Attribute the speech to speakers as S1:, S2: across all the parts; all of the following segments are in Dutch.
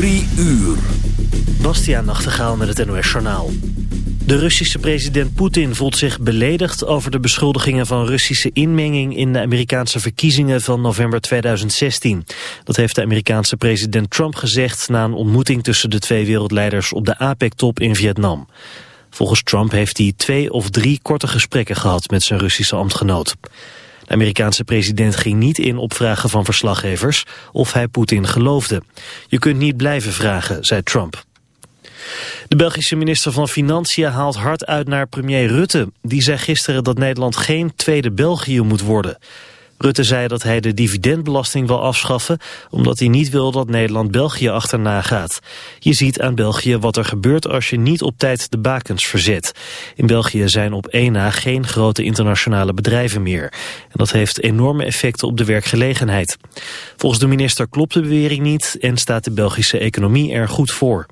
S1: Drie uur.
S2: Bastiaan Nachtegaal met het NOS Journaal. De Russische president Poetin voelt zich beledigd over de beschuldigingen van Russische inmenging in de Amerikaanse verkiezingen van november 2016. Dat heeft de Amerikaanse president Trump gezegd na een ontmoeting tussen de twee wereldleiders op de APEC-top in Vietnam. Volgens Trump heeft hij twee of drie korte gesprekken gehad met zijn Russische ambtgenoot. De Amerikaanse president ging niet in op vragen van verslaggevers of hij Poetin geloofde. Je kunt niet blijven vragen, zei Trump. De Belgische minister van Financiën haalt hard uit naar premier Rutte. Die zei gisteren dat Nederland geen tweede België moet worden. Rutte zei dat hij de dividendbelasting wil afschaffen... omdat hij niet wil dat Nederland België achterna gaat. Je ziet aan België wat er gebeurt als je niet op tijd de bakens verzet. In België zijn op één na geen grote internationale bedrijven meer. En dat heeft enorme effecten op de werkgelegenheid. Volgens de minister klopt de bewering niet... en staat de Belgische economie er goed voor.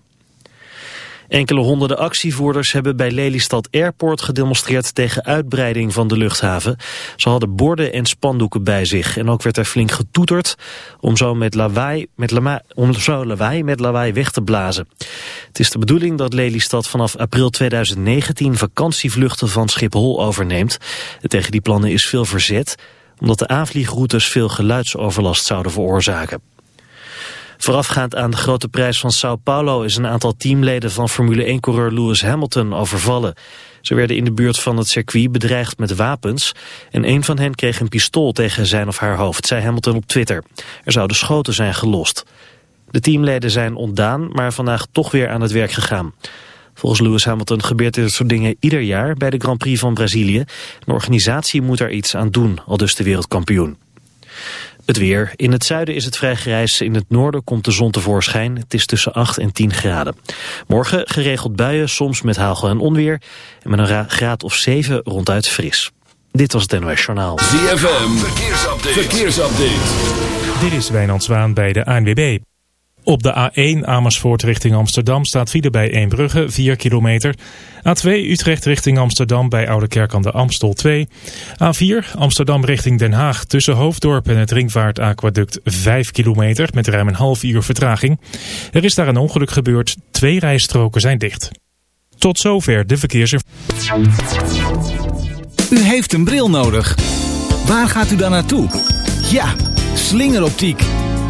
S2: Enkele honderden actievoerders hebben bij Lelystad Airport gedemonstreerd tegen uitbreiding van de luchthaven. Ze hadden borden en spandoeken bij zich en ook werd er flink getoeterd om zo met lawaai met, om zo lawaai met lawaai weg te blazen. Het is de bedoeling dat Lelystad vanaf april 2019 vakantievluchten van Schiphol overneemt. Tegen die plannen is veel verzet omdat de aanvliegroutes veel geluidsoverlast zouden veroorzaken. Voorafgaand aan de grote prijs van Sao Paulo is een aantal teamleden van Formule 1-coureur Lewis Hamilton overvallen. Ze werden in de buurt van het circuit bedreigd met wapens en een van hen kreeg een pistool tegen zijn of haar hoofd, zei Hamilton op Twitter. Er zouden schoten zijn gelost. De teamleden zijn ontdaan, maar vandaag toch weer aan het werk gegaan. Volgens Lewis Hamilton gebeurt dit soort dingen ieder jaar bij de Grand Prix van Brazilië. Een organisatie moet er iets aan doen, al dus de wereldkampioen. Het weer. In het zuiden is het vrij grijs. In het noorden komt de zon tevoorschijn. Het is tussen 8 en 10 graden. Morgen geregeld buien, soms met hagel en onweer. En met een graad of 7 ronduit fris. Dit was het NOS Journaal.
S1: ZFM. Verkeersupdate. Verkeersupdate.
S3: Dit is Wijnand Zwaan bij de ANWB. Op de A1 Amersfoort richting Amsterdam staat file bij Eembrugge 4 kilometer. A2 Utrecht richting Amsterdam bij Oudekerk aan de Amstel 2. A4 Amsterdam richting Den Haag tussen Hoofddorp en het Ringvaartaquaduct 5 kilometer met ruim een half uur vertraging. Er is daar een ongeluk gebeurd. Twee rijstroken zijn dicht. Tot zover de verkeers.
S4: U heeft een bril nodig. Waar gaat u dan naartoe? Ja, slingeroptiek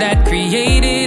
S5: that created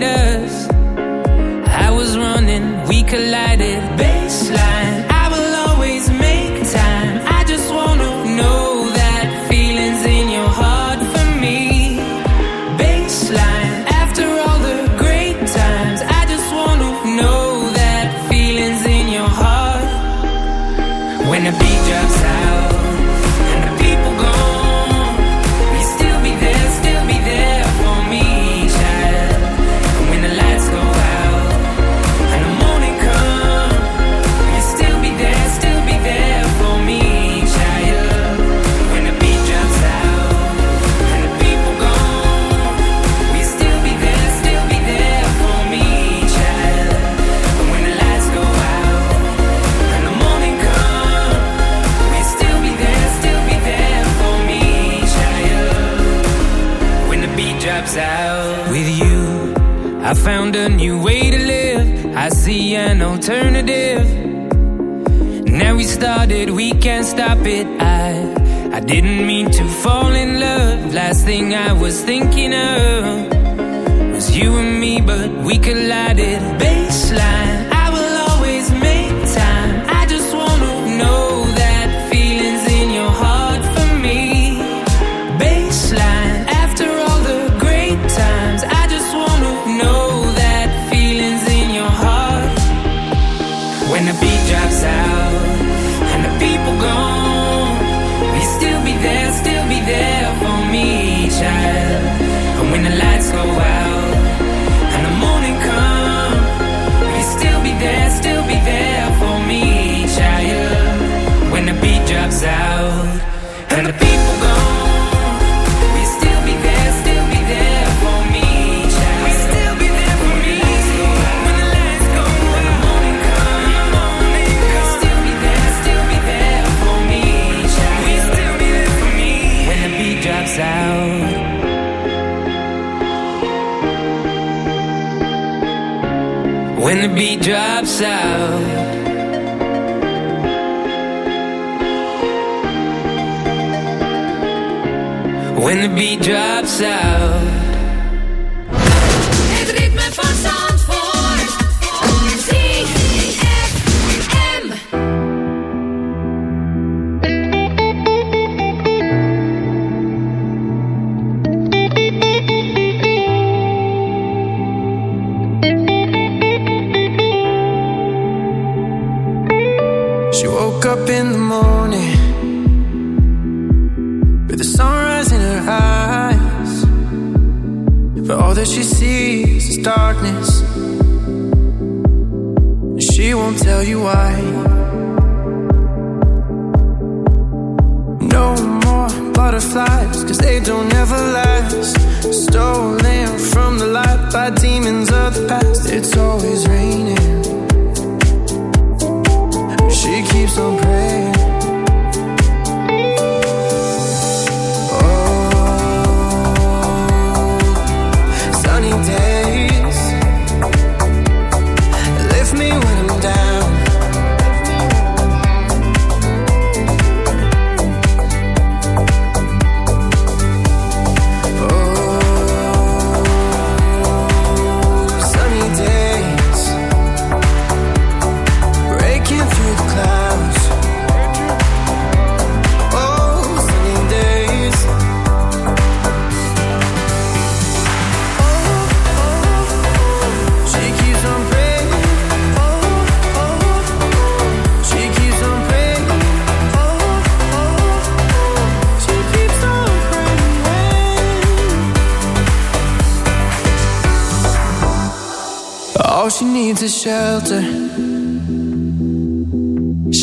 S5: drops out. why.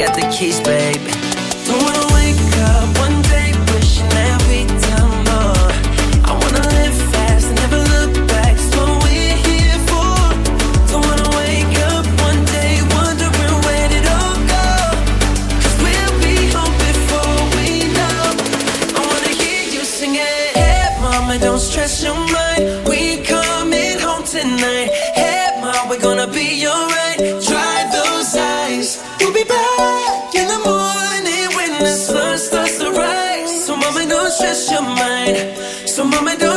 S6: got the
S7: keys, baby. So, mama, don't.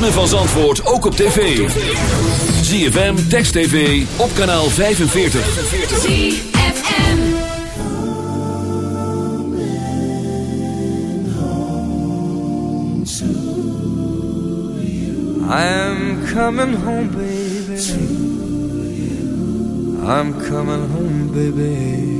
S1: ritme van Zandvoort ook op tv. ZFM, Text TV, op kanaal 45.
S8: I'm coming home, baby. I'm coming home, baby.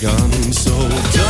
S9: begun. So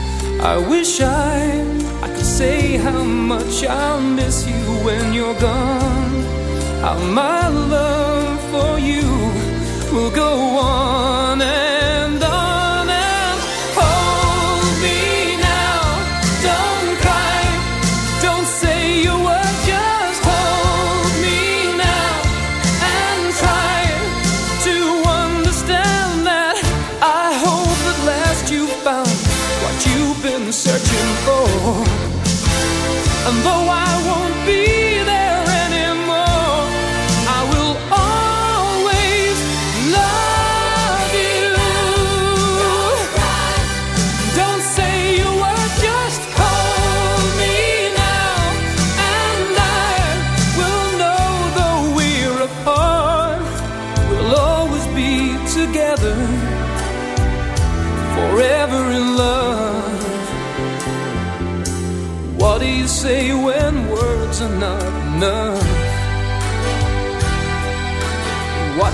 S8: I wish I, I could say how much I'll miss you when you're gone. How my love for you will go on